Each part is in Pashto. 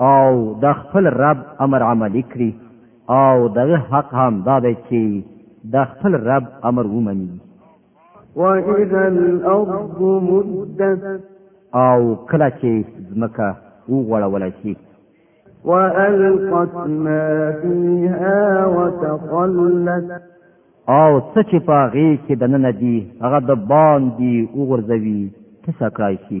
او د خپل رب امر عملی کړي او دغه حق هم دا دی چې د خپل رب امر ومني وَإِذَا الْأَرْضُ مُدَّتْ او کله چې ځمکه وغوړول شي وَأَلْقَتْ مَا فِيهَا وَتَخَلَّتْ او څه چې په هغې کې دننه دي هغه د باندې وغورځوي څه کړای شي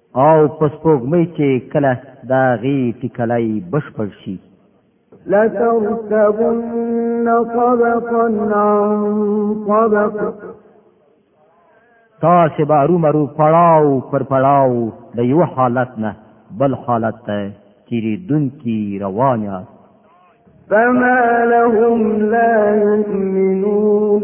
او په سپوږمۍ چې کله د هغې ټیکلی بشپړ شي لتركبن طبقا عن طبق تاسې به ارومرو پړاو پر پړاو د یو حالت نه بل حالت ته تیریدونکي روان یاست فما لهم لا يؤمنون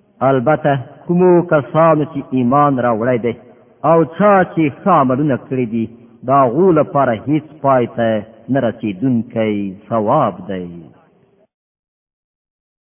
البته کومو کسانو چې ایمان راوړی دی او چا چې ښه عملونه کړي دي د هغو لپاره هیڅ پای ته نه رسېدونکی ثواب دی.